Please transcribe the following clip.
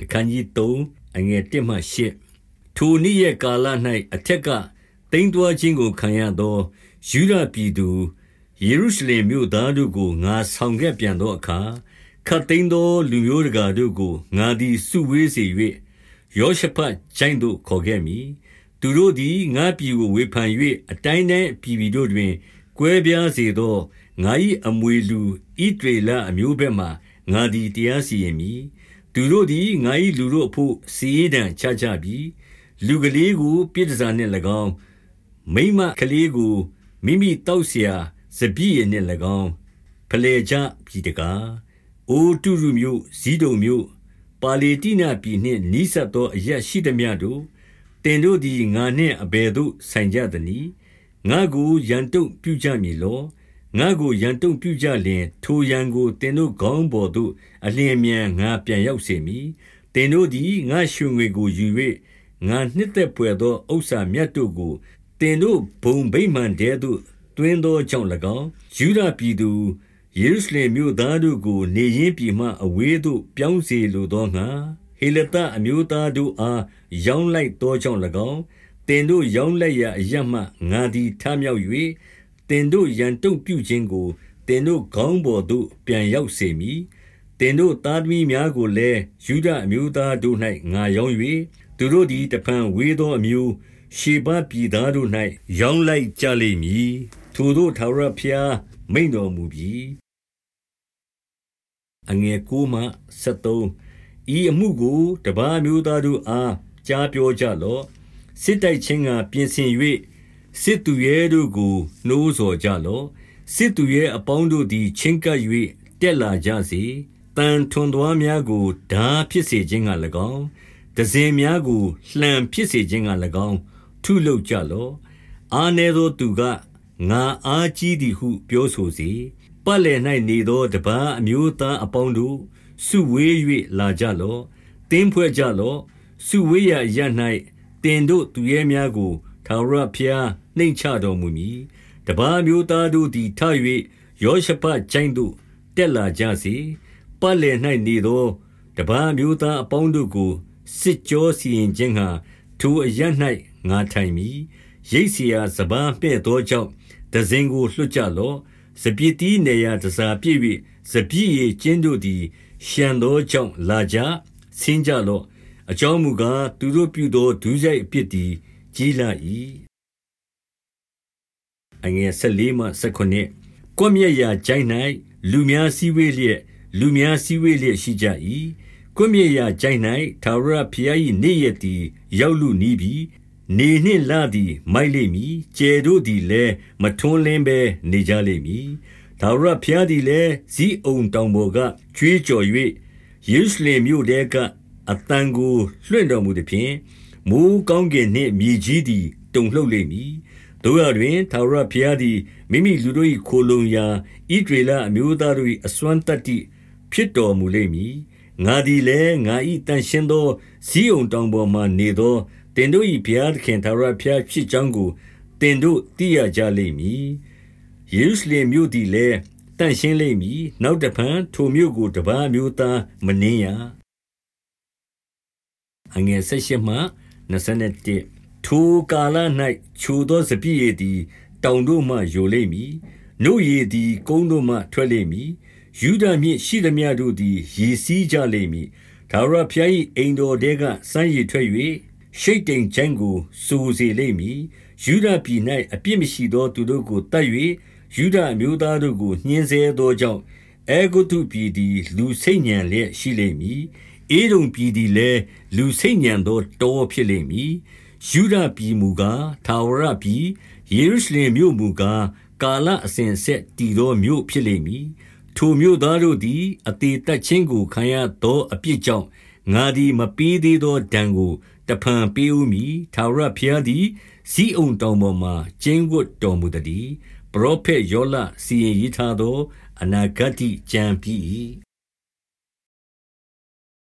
တခန်းကြီး3အငယ်1မှ8ထိုနေ့ရဲ့ကာလ၌အထက်ကတိမ်တွားခြင်းကိုခံရသောယူဒပြည်သူယေရုရှလင်မြို့သားတို့ကိုငါဆောင်ခဲ့ပြန်သောအခါခတ်သိမ်းသောလူမျိုးတကာတို့ကိုငါသည်စုဝေးစေ၍ယောရှဖတ်ကျိုင်းသို့ခေါ်ခဲ့မည်သူတို့သည်ငါပြည်ကိုဝေဖန်၍အတိုင်းတိုင်းပြည်ပြည်တို့တွင်ကွဲပြားစေသောငါ၏အမွေလူဣဒေလအမျိုးဘက်မှငါသည်တရားစီရင်မည် သူတို့သည် ငါ၏လူတို့အဘို့ စာရေးတံချကြပြီ။လူကလေးကို ပြည်တန်ဆာနှင့်၎င်း၊မိန်းမကလေးကို မိမိသောက်စရာ စပျစ်ရည်နှင့်၎င်း ဖယ်လှယ်ကြပြီတကား။အိုတုရုမြို့၊ဇိဒုန်မြို့၊ပါလေတ္တိနပြည်နှင့် နီးစပ်သော အရပ်ရှိသမျှတို့၊သင်တို့သည် ငါနှင့် အဘယ်သို့ ဆိုင်ကြသနည်း။ငါ့ကို ရန်တုံ့ပြုကြမည်လော ငါကိုရန်တုံပြုကြလျင် ထိုရန်ကိုတင်တို့ခေါင်းပေါ်သို့ အလျင်မြန် ငါပြန်ရောက်စေမည်တင်တို့သည် ငါရွှေငွေကိုယူ၍ငါနှစ်သက်ပွေသော ဥစ္စာမြတ်တို့ကိုတင်တို့ဘုံဗိမှန်တဲသို့တွင်သောကြောင့်၎င်းယူဒပြည်သူ ယေရုရှလင်မြို့သားတို့ကို နေရင်းပြည်မှ အဝေးသို့ ပြောင်းစေလိုသောငါဟေလတအမျိုးသားတို့အား ရောင်းလိုက်သောကြောင့်၎င်းတင်တို့ရောင်းလိုက်ရာအရမှ ငါသည် ထမြောက်၍တ င်တို့ရန်တုံပြုခြင်းကိုတင်တို့ခေါင်းပေါ်သို့ ပြန်ရောက်စေမည်တင်တို့သားသမီးများကိုလည်းယူဒအမျိုးသားတို့၌ငါရောင်း၍သူတို့သည် တဖန်ဝေသောအမျိုး ရှေဘပြည်သားတို့၌ရောင်းလိုက်ကြလိမ့်မည် ထိုတို့ ထာဝရဘုရား မိန်တော်မူပြီးအငယ်9မှ73ဤအမှုကို တပါးမျိုးသားတို့အား ကြားပြောကြလော့ စစ်တိုက်ခြင်းကပြင်ဆင်၍ စစ်သူရဲတို့ကိုနှိုးဆော်ကြလော့စစ်သူရဲအပေါင်းတို့သည် ချင်းကပ်၍တက်လာကြစေတန်ထွန်သွားများကိုဓာဖြစ်စေခြင်းက၎င်းဒဇင်များကိုလှံဖြစ်စေခြင်းက၎င်း ထုလုပ်ကြလော့အာနေသောသူကငါအားကြီးသည်ဟု ပြောဆိုစေပတ်လည်၌နေသောတပားအမျိုးသားအပေါင်းတို့စုဝေး၍လာကြလော့တင်းဖွဲ့ကြလော့စုဝေးရာရ၌တင်တို့သူရဲများကို ထာဝရဘုရားနှိမ်ချတော်မူမည်တပားမျိုးသားတို့သည်ထ၍ယောရှဖတ်ကျိုင်းသို့တက်လာကြစေပတ်လည်၌နေသောတပားမျိုးသားအပေါင်းတို့ကိုစစ်ကြောစီရင်ခြင်းဟာထိုအရ၌ငါထိုင်မည်ရိတ်เสียစပားပဲ့သောကြောင့်တဇင်ကိုလွှတ်ကြလော့စပြစ်တီးနေရာတစားပြည့်၍စပြည့်ရကျင်းတို့သည်ရှံသောကြောင့်လာကြဆင်းကြလော့အကြောင်းမူကားသူတို့ပြုသောဒုစရိုက်အပြစ်သည် ကြီးလာ၏အငယ်14မှ19ကွမျက်ရာကျိုင်း၌လူများစည်းဝေးလျက်လူများစည်းဝေးလျက်ရှိကြ၏ကွမျက်ရာကျိုင်း၌သာရဖျား၏နေ့ရက်သည်ရောက်လူနီးပြီနေနှင့်လသည်မိုက်လိမ့်မည်ကျဲတို့သည်လည်းမထွန်းလင်းဘဲနေကြလိမ့်မည်ဒါဝရဖျားသည်လည်းဇီးအုံတောင်ပေါ်ကကြွေးကြော်၍ယေရုရှလင်မြို့တဲကအတန်ကိုလွှင့်တော်မူသည်ဖြင့် မိုးကောင်းကင်နှင့်မြေကြီးသည် တုန်လှုပ်လိမ့်မည်တို့ရတွင်သာဝရဖျားသည် မိမိလူတို့၏ခိုလုံရာဣဒရေလအမျိုးသားတို့၏အစွမ်းတတ္တိဖြစ်တော်မူလိမ့်မည် ငါသည်လည်း ငါ၏တန်ရှင်းသောဇီးအုံတောင်ပေါ်မှနေသောတင်တို့၏ဘုရားသခင်သာရဘုရားဖြစ်ကြောင်းကိုတင်တို့သိရကြလိမ့်မည် ယေရုရှလင်မြို့သည်လည်းတန့်ရှင်းလိမ့်မည် နောက်တဖန် ထိုမြို့ကို တပားမျိုးသားမနှင်းရအငယ်၁၈မှ 21ထိုကာလ၌ချိုသောစပြည့်ရည်သည် တောင်တို့မှယိုလိမ့်မည်နှုတ်ရည်သည် ကုန်းတို့မှထွက်လိမ့်မည်ယူဒမြင့်ရှိသမျှတို့သည်ရည်စည်းကြလိမ့်မည်ဒါဝရဖျား၏အိမ်တော်တဲကစမ်းရည်ထွက်၍ရှိတ်တိမ်ချိုင်းကိုစိုးစေလိမ့်မည်ယူဒပြည်၌အပြစ်မရှိသောသူတို့ကိုတတ်၍ယူဒအမျိုးသားတို့ကိုညှင်းဆဲသောကြောင့်အေဂုတုပြည်သည်လူစိတ်ညံလျက်ရှိလိမ့်မည် အေဒုံပြည်သည်လည်းလူစိတ်ညံသောတောဖြစ်လိမ့်မည်ယူဒပြည်မူကားထာဝရပြည်ယေရုရှလင်မြို့မူကားကာလအစဉ်ဆက်တည်သောမြို့ဖြစ်လိမ့်မည်ထိုမြို့သားတို့သည်အသေးတက်ခြင်းကိုခံရသောအပြစ်ကြောင့်ငါသည်မပေးသေးသောဒဏ်ကိုတဖန်ပေးဦးမည်ထာဝရဘုရားသည်ဇီးအုံတောင်ပေါ်မှကျင်းဝတ်တော်မူသည်ပရောဖက်ယောလစီရင်ရထားသောအနာဂတ်ကြံပြီ